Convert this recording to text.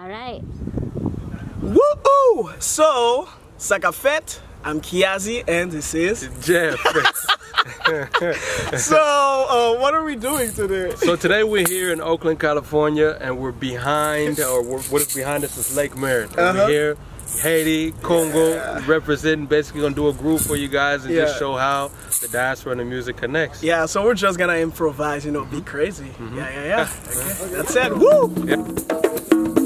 All right. Woo! So, Sakafet, I'm Kiazi, and this is Jeff. so, uh, what are we doing today? So today we're here in Oakland, California, and we're behind, or we're, what is behind us is Lake Merritt. Uh -huh. We're uh-huh. here, Haiti, Congo, yeah. representing. Basically, gonna do a group for you guys and yeah. just show how the diaspora and the music connects. Yeah, so we're just gonna improvise, you know, be mm-hmm. crazy. Mm -hmm. Yeah, yeah, yeah. Okay. That's it. Woo!